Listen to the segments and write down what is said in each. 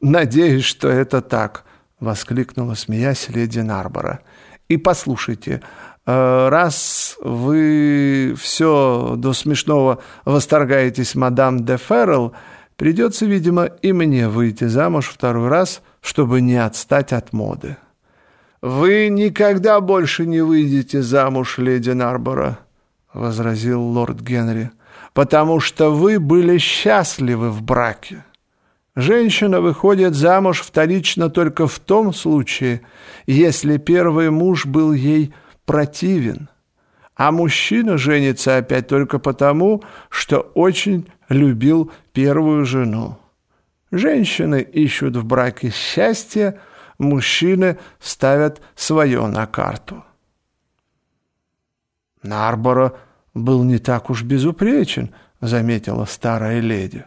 «Надеюсь, что это так», — воскликнула, смеясь, леди Нарбора. «И послушайте, э, раз вы все до смешного восторгаетесь мадам де Феррелл, придется, видимо, и мне выйти замуж второй раз, чтобы не отстать от моды». «Вы никогда больше не выйдете замуж, леди Нарбора», — возразил лорд Генри, «потому что вы были счастливы в браке». Женщина выходит замуж вторично только в том случае, если первый муж был ей противен, а мужчина женится опять только потому, что очень любил первую жену. Женщины ищут в браке счастье, мужчины ставят свое на карту. Нарборо был не так уж безупречен, заметила старая леди.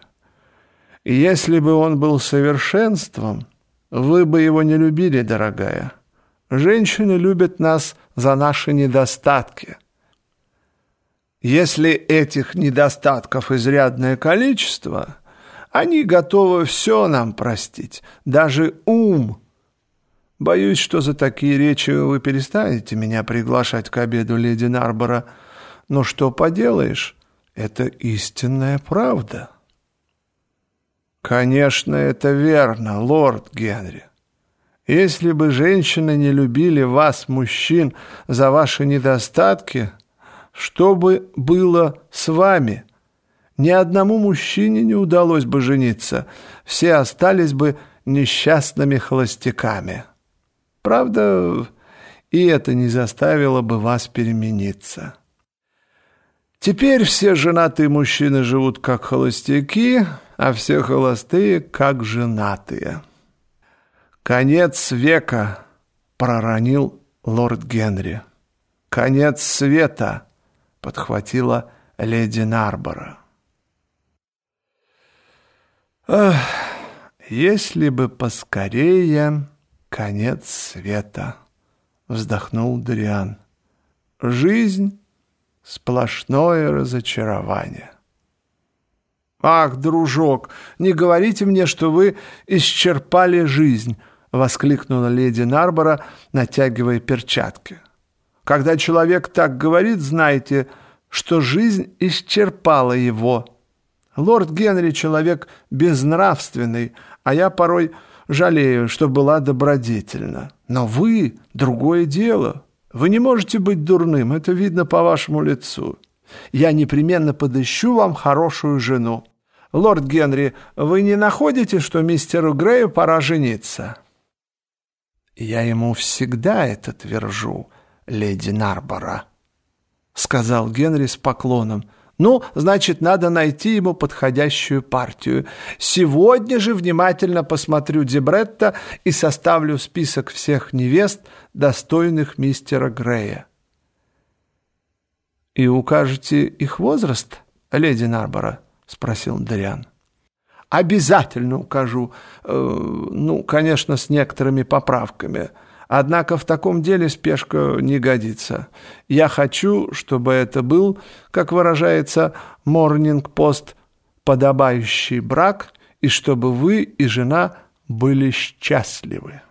Если бы он был совершенством, вы бы его не любили, дорогая. Женщины любят нас за наши недостатки. Если этих недостатков изрядное количество, они готовы все нам простить, даже ум. Боюсь, что за такие речи вы перестанете меня приглашать к обеду, леди Нарбора. Но что поделаешь, это истинная правда». Конечно, это верно, лорд Генри. Если бы женщины не любили вас, мужчин, за ваши недостатки, что бы было с вами? Ни одному мужчине не удалось бы жениться, все остались бы несчастными холостяками. Правда, и это не заставило бы вас перемениться. Теперь все женатые мужчины живут как холостяки, а все холостые как женатые. «Конец века!» — проронил лорд Генри. «Конец света!» — подхватила леди Нарбора. «Ах, если бы поскорее конец света!» — вздохнул Дриан. «Жизнь — сплошное разочарование». «Ах, дружок, не говорите мне, что вы исчерпали жизнь!» — воскликнула леди Нарбора, натягивая перчатки. «Когда человек так говорит, знайте, что жизнь исчерпала его. Лорд Генри — человек безнравственный, а я порой жалею, что была добродетельна. Но вы — другое дело. Вы не можете быть дурным, это видно по вашему лицу. Я непременно подыщу вам хорошую жену. «Лорд Генри, вы не находите, что мистеру Грею пора жениться?» «Я ему всегда это твержу, леди Нарбора», — сказал Генри с поклоном. «Ну, значит, надо найти ему подходящую партию. Сегодня же внимательно посмотрю Дебретта и составлю список всех невест, достойных мистера Грея». «И укажете их возраст, леди Нарбора?» — спросил Дариан. «Обязательно укажу. Э, ну, конечно, с некоторыми поправками. Однако в таком деле спешка не годится. Я хочу, чтобы это был, как выражается Морнинг-Пост, подобающий брак, и чтобы вы и жена были счастливы».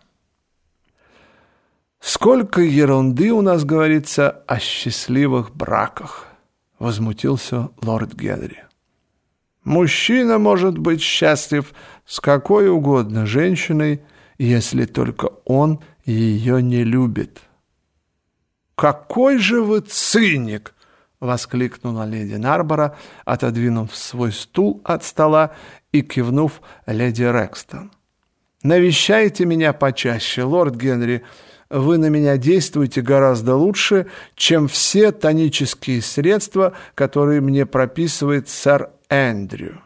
«Сколько ерунды у нас говорится о счастливых браках!» — возмутился лорд Генри. Мужчина может быть счастлив с какой угодно женщиной, если только он ее не любит. «Какой же вы циник!» — воскликнула леди Нарбора, отодвинув свой стул от стола и кивнув леди Рекстон. «Навещайте меня почаще, лорд Генри. Вы на меня действуете гораздо лучше, чем все тонические средства, которые мне прописывает сэр Эндрю.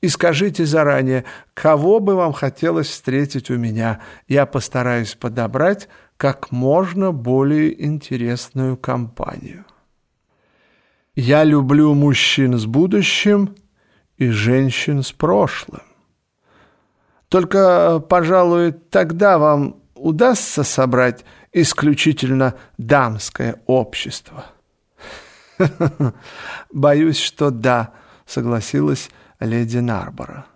И скажите заранее, кого бы вам хотелось встретить у меня. Я постараюсь подобрать как можно более интересную компанию. Я люблю мужчин с будущим и женщин с прошлым. Только, пожалуй, тогда вам удастся собрать исключительно дамское общество. Боюсь, что да, — согласилась леди Нарбора.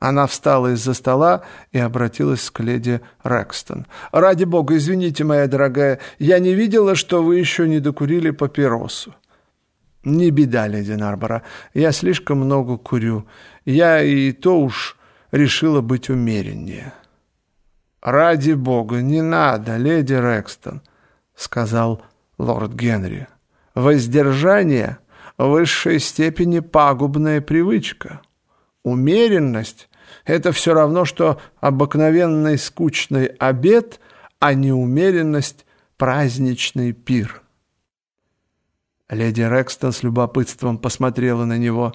Она встала из-за стола и обратилась к леди Рэкстон. «Ради бога, извините, моя дорогая, я не видела, что вы еще не докурили папиросу». «Не беда, леди Нарбора, я слишком много курю. Я и то уж решила быть умереннее». «Ради бога, не надо, леди Рэкстон», — сказал лорд Генри. «Воздержание в высшей степени пагубная привычка». Умеренность – это все равно, что обыкновенный скучный обед, а не умеренность – праздничный пир. Леди Рекстон с любопытством посмотрела на него.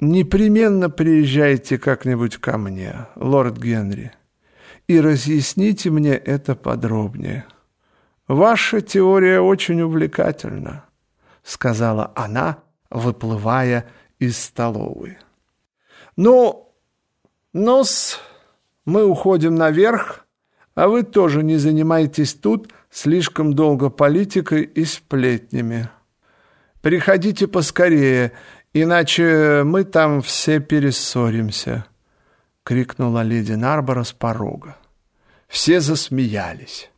«Непременно приезжайте как-нибудь ко мне, лорд Генри, и разъясните мне это подробнее. Ваша теория очень увлекательна», — сказала она, выплывая из столовой. «Ну, нос, мы уходим наверх, а вы тоже не занимайтесь тут слишком долго политикой и сплетнями. Приходите поскорее, иначе мы там все перессоримся», — крикнула леди Нарбора с порога. Все засмеялись.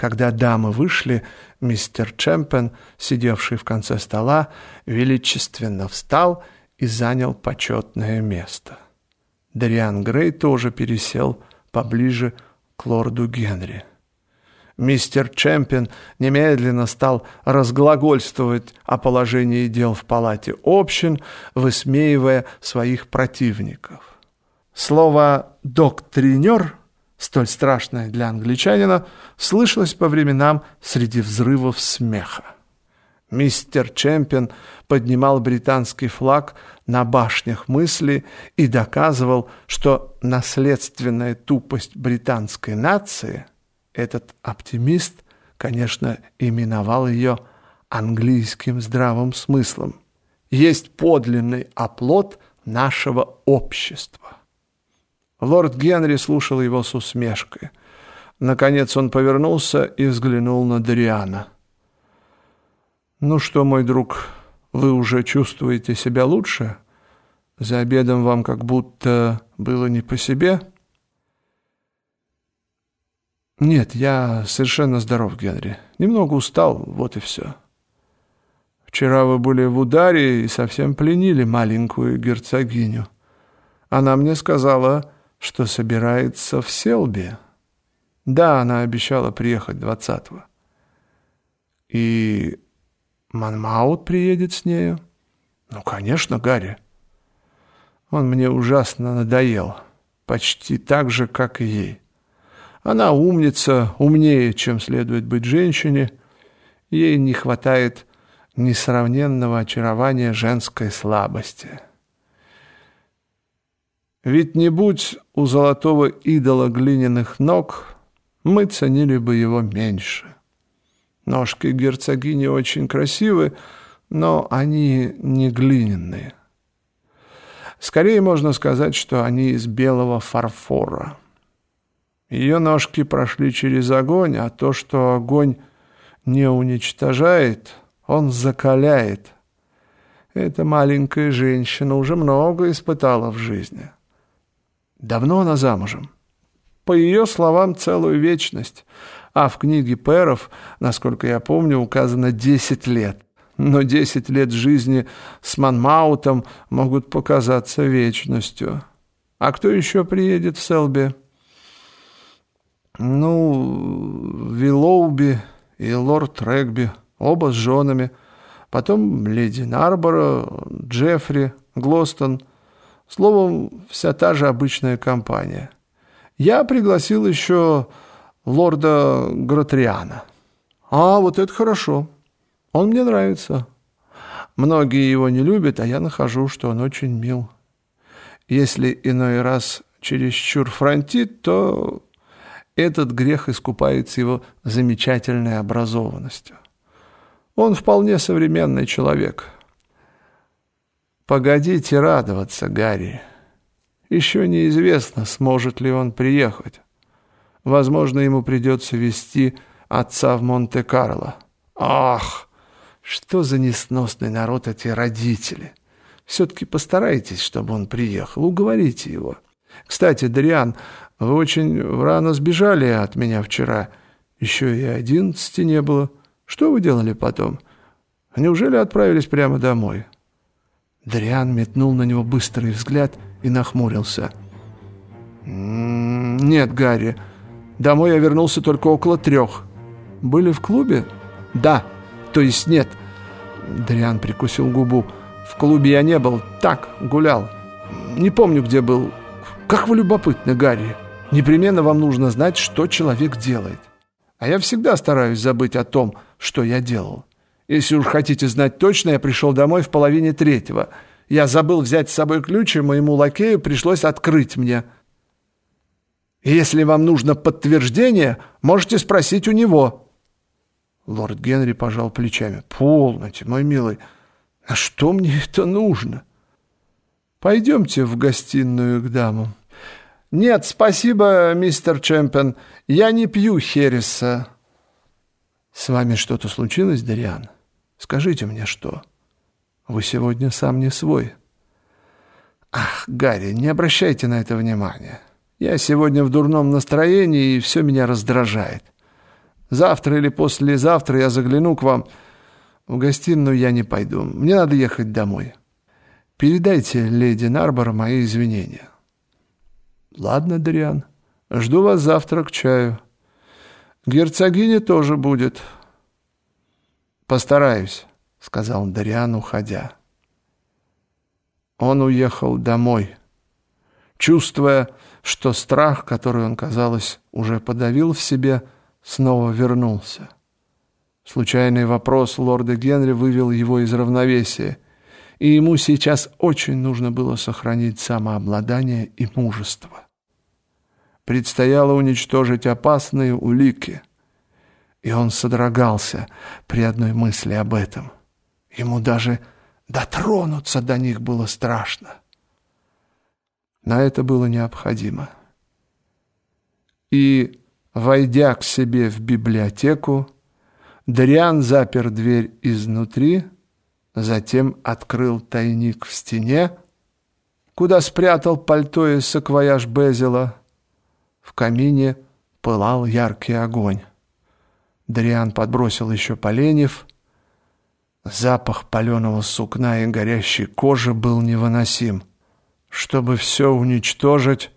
Когда дамы вышли, мистер Чемпен, сидевший в конце стола, величественно встал и, занял почетное место. Дариан Грей тоже пересел поближе к лорду Генри. Мистер Чемпион немедленно стал разглагольствовать о положении дел в палате общин, высмеивая своих противников. Слово «доктринер», столь страшное для англичанина, слышалось по временам среди взрывов смеха. Мистер Чемпион поднимал британский флаг на башнях мысли и доказывал, что наследственная тупость британской нации, этот оптимист, конечно, именовал ее английским здравым смыслом, есть подлинный оплот нашего общества. Лорд Генри слушал его с усмешкой. Наконец он повернулся и взглянул на Дариана – «Ну что, мой друг, вы уже чувствуете себя лучше? За обедом вам как будто было не по себе?» «Нет, я совершенно здоров, Генри. Немного устал, вот и все. Вчера вы были в ударе и совсем пленили маленькую герцогиню. Она мне сказала, что собирается в Селби. Да, она обещала приехать двадцатого. И Манмаут приедет с нею? Ну, конечно, Гарри. Он мне ужасно надоел. Почти так же, как и ей. Она умница, умнее, чем следует быть женщине. Ей не хватает несравненного очарования женской слабости. Ведь не будь у золотого идола глиняных ног, мы ценили бы его меньше. Ножки герцогини очень красивы, но они не глиняные. Скорее можно сказать, что они из белого фарфора. Ее ножки прошли через огонь, а то, что огонь не уничтожает, он закаляет. Эта маленькая женщина уже много испытала в жизни. Давно она замужем. По ее словам, целую вечность — а в книге Перов, насколько я помню, указано 10 лет. Но 10 лет жизни с Манмаутом могут показаться вечностью. А кто еще приедет в Селби? Ну, Виллоуби и лорд Регби, оба с женами. Потом леди Нарбора, Джеффри, Глостон. Словом, вся та же обычная компания. Я пригласил еще лорда Гротриана. А, вот это хорошо. Он мне нравится. Многие его не любят, а я нахожу, что он очень мил. Если иной раз чересчур фронтит, то этот грех искупается его замечательной образованностью. Он вполне современный человек. Погодите радоваться, Гарри. Еще неизвестно, сможет ли он приехать. Возможно, ему придется вести отца в Монте-Карло. Ах, что за несносный народ эти родители! Все-таки постарайтесь, чтобы он приехал, уговорите его. Кстати, Дариан, вы очень рано сбежали от меня вчера. Еще и одиннадцати не было. Что вы делали потом? Неужели отправились прямо домой?» Дариан метнул на него быстрый взгляд и нахмурился. «Нет, Гарри, домой я вернулся только около трех. Были в клубе?» «Да, то есть нет». Дариан прикусил губу. «В клубе я не был, так, гулял. Не помню, где был. Как вы любопытны, Гарри. Непременно вам нужно знать, что человек делает. А я всегда стараюсь забыть о том, что я делал. Если уж хотите знать точно, я пришел домой в половине третьего. Я забыл взять с собой ключ, и моему лакею пришлось открыть мне. Если вам нужно подтверждение, можете спросить у него». Лорд Генри пожал плечами. «Полноте, мой милый, а что мне это нужно?» «Пойдемте в гостиную к дамам». «Нет, спасибо, мистер Чемпион, я не пью Хереса». «С вами что-то случилось, Дариан?» Скажите мне, что? Вы сегодня сам не свой. Ах, Гарри, не обращайте на это внимания. Я сегодня в дурном настроении, и все меня раздражает. Завтра или послезавтра я загляну к вам. В гостиную я не пойду. Мне надо ехать домой. Передайте леди Нарбор мои извинения. Ладно, Дариан. Жду вас завтра к чаю. Герцогиня тоже будет. «Постараюсь», — сказал Дариан, уходя. Он уехал домой, чувствуя, что страх, который он, казалось, уже подавил в себе, снова вернулся. Случайный вопрос лорда Генри вывел его из равновесия, и ему сейчас очень нужно было сохранить самообладание и мужество. Предстояло уничтожить опасные улики — и он содрогался при одной мысли об этом. Ему даже дотронуться до них было страшно. Но это было необходимо. И, войдя к себе в библиотеку, Дариан запер дверь изнутри, затем открыл тайник в стене, куда спрятал пальто и саквояж Безила. В камине пылал яркий огонь. Дриан подбросил еще поленьев. Запах паленого сукна и горящей кожи был невыносим. Чтобы все уничтожить,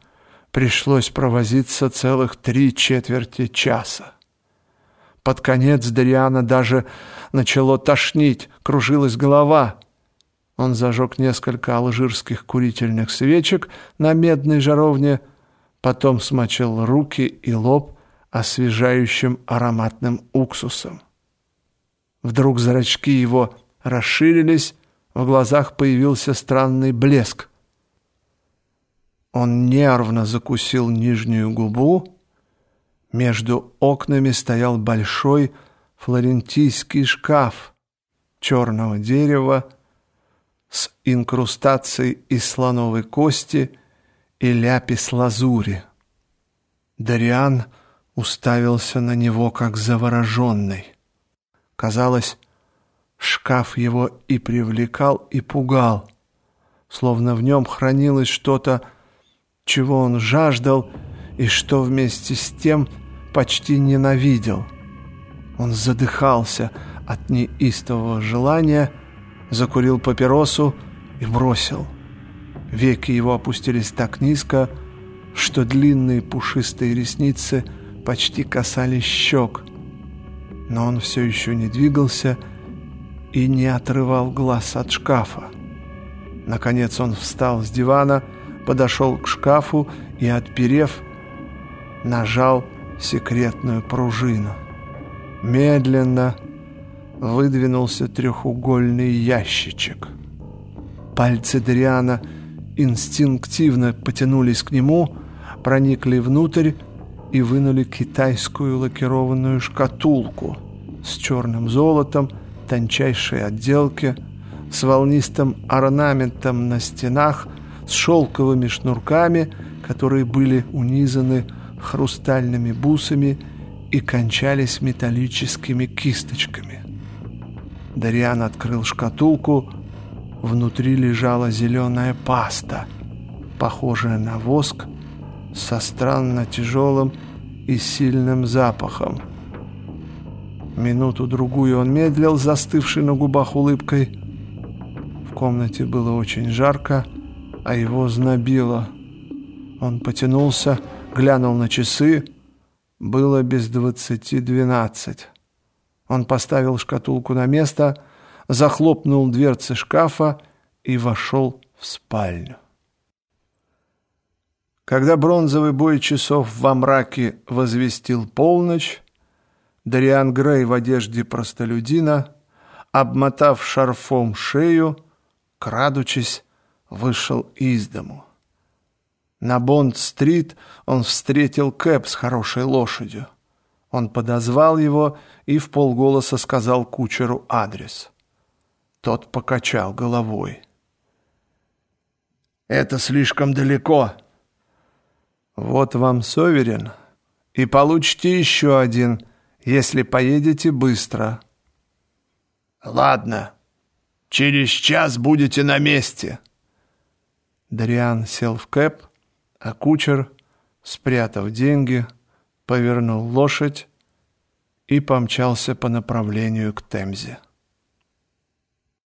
пришлось провозиться целых три четверти часа. Под конец Дариана даже начало тошнить, кружилась голова. Он зажег несколько алжирских курительных свечек на медной жаровне, потом смочил руки и лоб освежающим ароматным уксусом. Вдруг зрачки его расширились, в глазах появился странный блеск. Он нервно закусил нижнюю губу. Между окнами стоял большой флорентийский шкаф черного дерева с инкрустацией из слоновой кости и ляпис-лазури. Дариан — уставился на него, как завороженный. Казалось, шкаф его и привлекал, и пугал, словно в нем хранилось что-то, чего он жаждал и что вместе с тем почти ненавидел. Он задыхался от неистового желания, закурил папиросу и бросил. Веки его опустились так низко, что длинные пушистые ресницы – почти касались щек. Но он все еще не двигался и не отрывал глаз от шкафа. Наконец он встал с дивана, подошел к шкафу и, отперев, нажал секретную пружину. Медленно выдвинулся трехугольный ящичек. Пальцы Дриана инстинктивно потянулись к нему, проникли внутрь и вынули китайскую лакированную шкатулку с черным золотом, тончайшей отделки, с волнистым орнаментом на стенах, с шелковыми шнурками, которые были унизаны хрустальными бусами и кончались металлическими кисточками. Дариан открыл шкатулку, Внутри лежала зеленая паста, похожая на воск, со странно тяжелым и сильным запахом. Минуту-другую он медлил, застывший на губах улыбкой. В комнате было очень жарко, а его знобило. Он потянулся, глянул на часы. Было без двадцати двенадцать. Он поставил шкатулку на место, захлопнул дверцы шкафа и вошел в спальню. Когда бронзовый бой часов во мраке возвестил полночь, Дариан Грей в одежде простолюдина, обмотав шарфом шею, крадучись, вышел из дому. На Бонд-стрит он встретил Кэп с хорошей лошадью. Он подозвал его и в полголоса сказал кучеру адрес. Тот покачал головой. «Это слишком далеко», вот вам Соверен, и получите еще один, если поедете быстро. Ладно, через час будете на месте. Дриан сел в кэп, а кучер, спрятав деньги, повернул лошадь и помчался по направлению к Темзе.